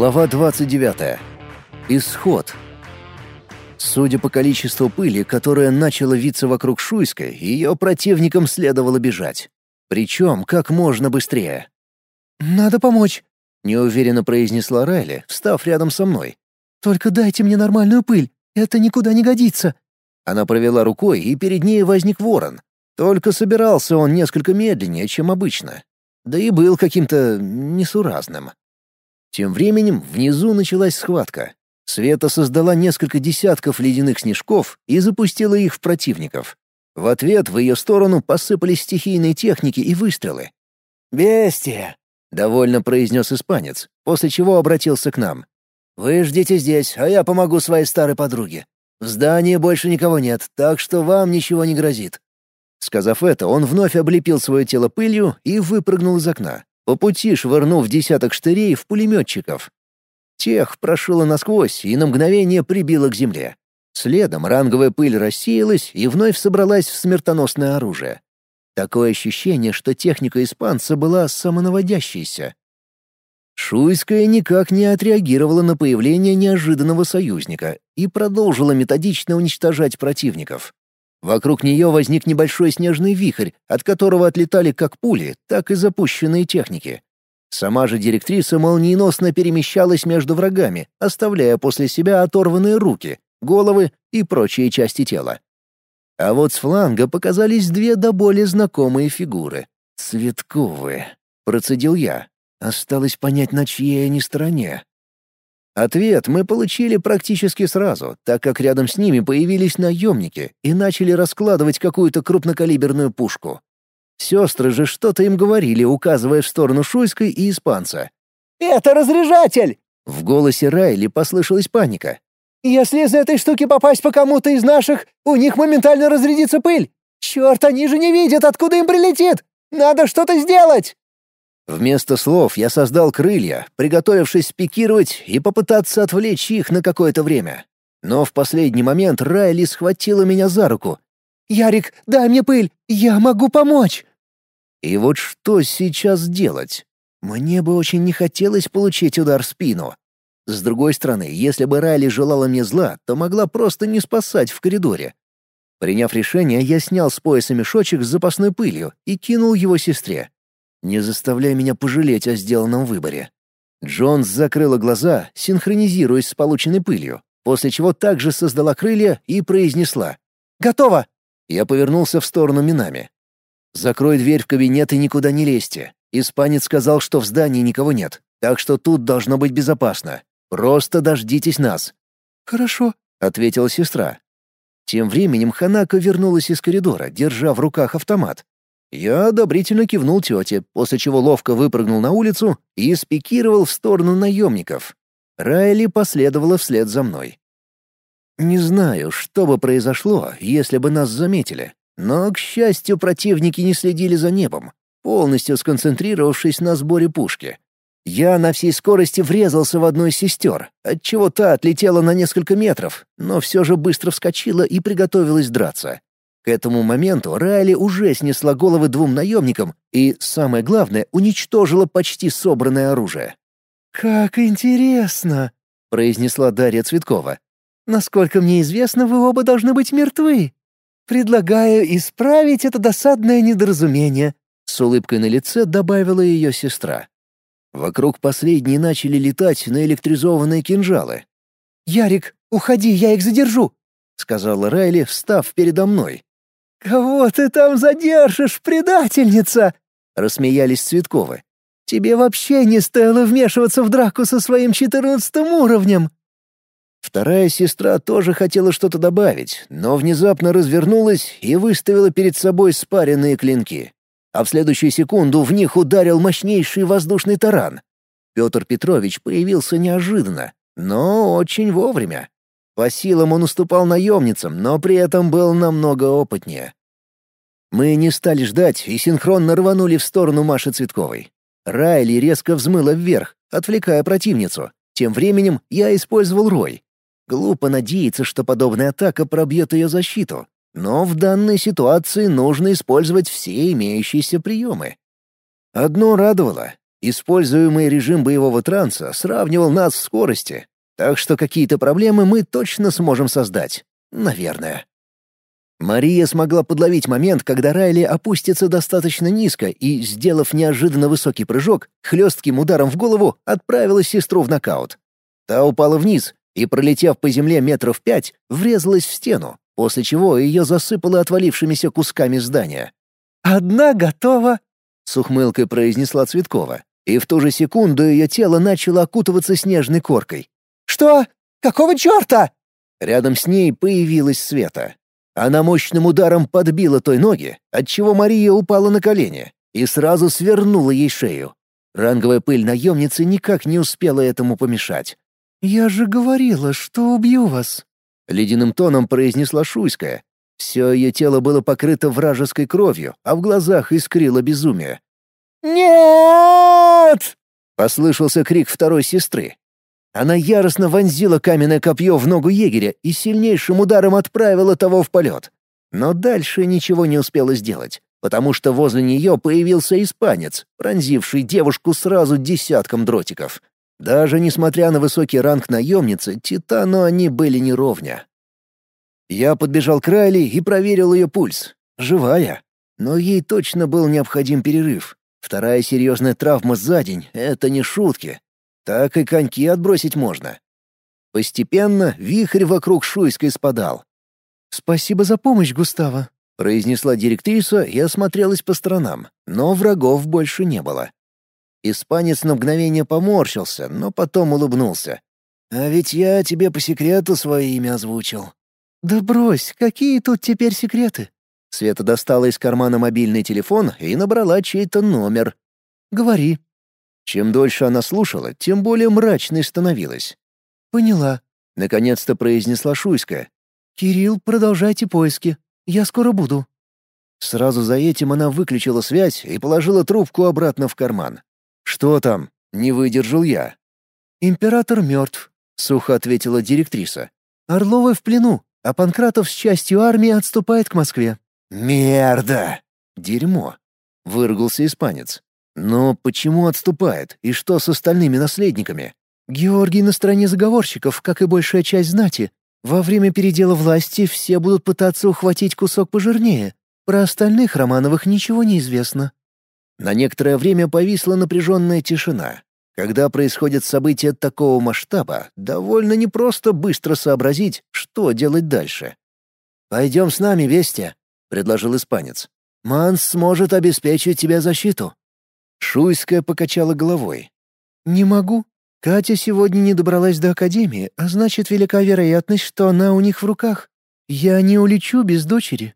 Глава 29. Исход. Судя по количеству пыли, которая начала виться вокруг Шуйской, ее противникам следовало бежать. Причем как можно быстрее. «Надо помочь», — неуверенно произнесла Райли, встав рядом со мной. «Только дайте мне нормальную пыль, это никуда не годится». Она провела рукой, и перед ней возник ворон. Только собирался он несколько медленнее, чем обычно. Да и был каким-то несуразным. Тем временем внизу началась схватка. Света создала несколько десятков ледяных снежков и запустила их в противников. В ответ в ее сторону посыпались стихийные техники и выстрелы. «Бестия!» — довольно произнес испанец, после чего обратился к нам. «Вы ждите здесь, а я помогу своей старой подруге. В здании больше никого нет, так что вам ничего не грозит». Сказав это, он вновь облепил свое тело пылью и выпрыгнул из окна, по пути швырнув десяток штырей в пулеметчиков. Тех прошило насквозь и на мгновение прибило к земле. Следом ранговая пыль рассеялась и вновь собралась в смертоносное оружие. Такое ощущение, что техника испанца была самонаводящейся. Шуйская никак не отреагировала на появление неожиданного союзника и продолжила методично уничтожать противников. Вокруг нее возник небольшой снежный вихрь, от которого отлетали как пули, так и запущенные техники. Сама же директриса молниеносно перемещалась между врагами, оставляя после себя оторванные руки, головы и прочие части тела. А вот с фланга показались две до боли знакомые фигуры. «Цветковые», — процедил я. Осталось понять, на чьей они стороне. Ответ мы получили практически сразу, так как рядом с ними появились наемники и начали раскладывать какую-то крупнокалиберную пушку. Сестры же что-то им говорили, указывая в сторону Шуйской и испанца. «Это разряжатель!» В голосе Райли послышалась паника. «Если из этой штуки попасть по кому-то из наших, у них моментально разрядится пыль! Черт, они же не видят, откуда им прилетит! Надо что-то сделать!» Вместо слов я создал крылья, приготовившись спикировать и попытаться отвлечь их на какое-то время. Но в последний момент Райли схватила меня за руку. «Ярик, дай мне пыль, я могу помочь!» И вот что сейчас делать? Мне бы очень не хотелось получить удар в спину. С другой стороны, если бы Райли желала мне зла, то могла просто не спасать в коридоре. Приняв решение, я снял с пояса мешочек с запасной пылью и кинул его сестре. Не заставляй меня пожалеть о сделанном выборе. Джонс закрыла глаза, синхронизируясь с полученной пылью, после чего также создала крылья и произнесла «Готово!». Я повернулся в сторону Минами. «Закрой дверь в кабинет и никуда не лезьте. Испанец сказал, что в здании никого нет, так что тут должно быть безопасно. Просто дождитесь нас». «Хорошо», — ответила сестра. Тем временем Ханако вернулась из коридора, держа в руках автомат. Я одобрительно кивнул тете, после чего ловко выпрыгнул на улицу и спикировал в сторону наемников. Райли последовала вслед за мной. Не знаю, что бы произошло, если бы нас заметили, но, к счастью, противники не следили за небом, полностью сконцентрировавшись на сборе пушки. Я на всей скорости врезался в одну из сестер, отчего та отлетела на несколько метров, но все же быстро вскочила и приготовилась драться. К этому моменту Райли уже снесла головы двум наемникам и, самое главное, уничтожила почти собранное оружие. «Как интересно!» — произнесла Дарья Цветкова. «Насколько мне известно, вы оба должны быть мертвы. Предлагаю исправить это досадное недоразумение», — с улыбкой на лице добавила ее сестра. Вокруг последней начали летать наэлектризованные кинжалы. «Ярик, уходи, я их задержу», — сказала Райли, встав передо мной. «Кого ты там задержишь, предательница?» — рассмеялись Цветковы. «Тебе вообще не стоило вмешиваться в драку со своим четырнадцатым уровнем». Вторая сестра тоже хотела что-то добавить, но внезапно развернулась и выставила перед собой спаренные клинки. А в следующую секунду в них ударил мощнейший воздушный таран. Петр Петрович появился неожиданно, но очень вовремя. По силам он уступал наемницам, но при этом был намного опытнее. Мы не стали ждать и синхронно рванули в сторону Маши Цветковой. Райли резко взмыла вверх, отвлекая противницу. Тем временем я использовал рой. Глупо надеяться, что подобная атака пробьет ее защиту. Но в данной ситуации нужно использовать все имеющиеся приемы. Одно радовало. Используемый режим боевого транса сравнивал нас в скорости, так что какие-то проблемы мы точно сможем создать. Наверное. Мария смогла подловить момент, когда Райли опустится достаточно низко и, сделав неожиданно высокий прыжок, хлестким ударом в голову отправила сестру в нокаут. Та упала вниз и, пролетев по земле метров пять, врезалась в стену, после чего ее засыпало отвалившимися кусками здания. «Одна готова», — с ухмылкой произнесла Цветкова, и в ту же секунду ее тело начало окутываться снежной коркой. «Что? Какого черта?» Рядом с ней появилась Света. Она мощным ударом подбила той ноги, отчего Мария упала на колени и сразу свернула ей шею. Ранговая пыль наемницы никак не успела этому помешать. «Я же говорила, что убью вас», — ледяным тоном произнесла Шуйская. Все ее тело было покрыто вражеской кровью, а в глазах искрило безумие. «Нет!» — послышался крик второй сестры. Она яростно вонзила каменное копье в ногу егеря и сильнейшим ударом отправила того в полет. Но дальше ничего не успела сделать, потому что возле нее появился испанец, пронзивший девушку сразу десятком дротиков. Даже несмотря на высокий ранг наемницы, Титану они были неровня. Я подбежал к Райли и проверил ее пульс. Живая. Но ей точно был необходим перерыв. Вторая серьезная травма за день — это не шутки. Так и коньки отбросить можно. Постепенно вихрь вокруг Шуйской спадал. «Спасибо за помощь, Густава», — произнесла директриса и осмотрелась по сторонам, но врагов больше не было. Испанец на мгновение поморщился, но потом улыбнулся. «А ведь я тебе по секрету свое имя озвучил». «Да брось, какие тут теперь секреты?» Света достала из кармана мобильный телефон и набрала чей-то номер. «Говори», чем дольше она слушала, тем более мрачной становилась. «Поняла», — наконец-то произнесла Шуйская. «Кирилл, продолжайте поиски. Я скоро буду». Сразу за этим она выключила связь и положила трубку обратно в карман. «Что там?» — не выдержал я. «Император мертв», — сухо ответила директриса. «Орловы в плену, а Панкратов с частью армии отступает к Москве». «Мерда!» «Дерьмо!» — выругался испанец. Но почему отступает? И что с остальными наследниками? Георгий на стороне заговорщиков, как и большая часть знати. Во время передела власти все будут пытаться ухватить кусок пожирнее. Про остальных Романовых ничего не известно. На некоторое время повисла напряженная тишина. Когда происходят события такого масштаба, довольно непросто быстро сообразить, что делать дальше. «Пойдем с нами, Вестя», — предложил испанец. «Манс сможет обеспечить тебе защиту». Шуйская покачала головой. «Не могу. Катя сегодня не добралась до Академии, а значит, велика вероятность, что она у них в руках. Я не улечу без дочери».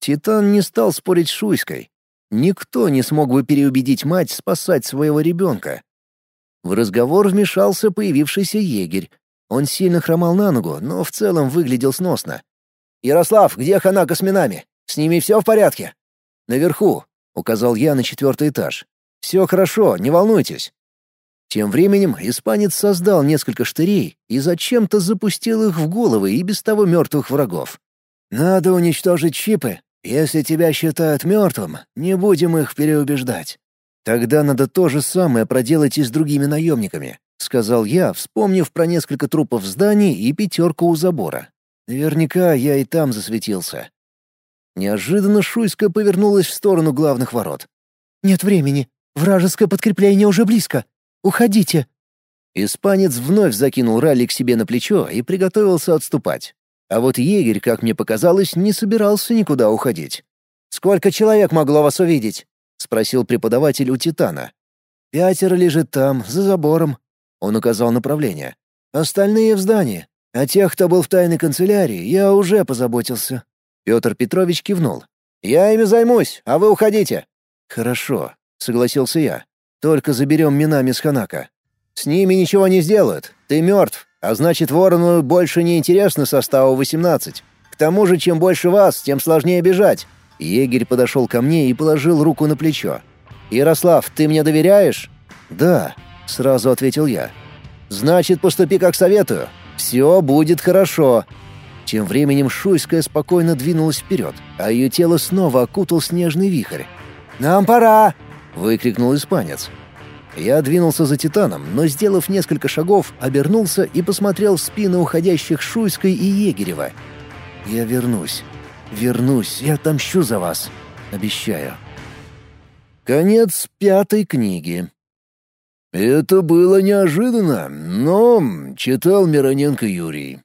Титан не стал спорить с Шуйской. Никто не смог бы переубедить мать спасать своего ребенка. В разговор вмешался появившийся егерь. Он сильно хромал на ногу, но в целом выглядел сносно. «Ярослав, где Ханака с минами? С ними все в порядке?» «Наверху», — указал я на четвертый этаж. Все хорошо, не волнуйтесь». Тем временем испанец создал несколько штырей и зачем-то запустил их в головы и без того мертвых врагов. «Надо уничтожить чипы. Если тебя считают мертвым, не будем их переубеждать. Тогда надо то же самое проделать и с другими наемниками», — сказал я, вспомнив про несколько трупов в здании и пятерку у забора. Наверняка я и там засветился. Неожиданно Шуйска повернулась в сторону главных ворот. «Нет времени. Вражеское подкрепление уже близко. Уходите!» Испанец вновь закинул Ралли к себе на плечо и приготовился отступать. А вот егерь, как мне показалось, не собирался никуда уходить. «Сколько человек могло вас увидеть?» — спросил преподаватель у Титана. «Пятеро лежит там, за забором», — он указал направление. «Остальные в здании. А тех, кто был в тайной канцелярии, я уже позаботился». Петр Петрович кивнул. «Я ими займусь, а вы уходите». «Хорошо согласился я. «Только заберем Минами с Ханака. С ними ничего не сделают. Ты мертв, а значит, Ворону больше не интересно составу 18. К тому же, чем больше вас, тем сложнее бежать». Егерь подошел ко мне и положил руку на плечо. «Ярослав, ты мне доверяешь?» «Да», — сразу ответил я. «Значит, поступи как советую. Все будет хорошо». Тем временем Шуйская спокойно двинулась вперед, а ее тело снова окутал снежный вихрь. «Нам пора!» — выкрикнул испанец. Я двинулся за Титаном, но, сделав несколько шагов, обернулся и посмотрел в спину уходящих Шуйской и Егерева. «Я вернусь. Вернусь и отомщу за вас. Обещаю». Конец пятой книги. Это было неожиданно, но читал Мироненко Юрий.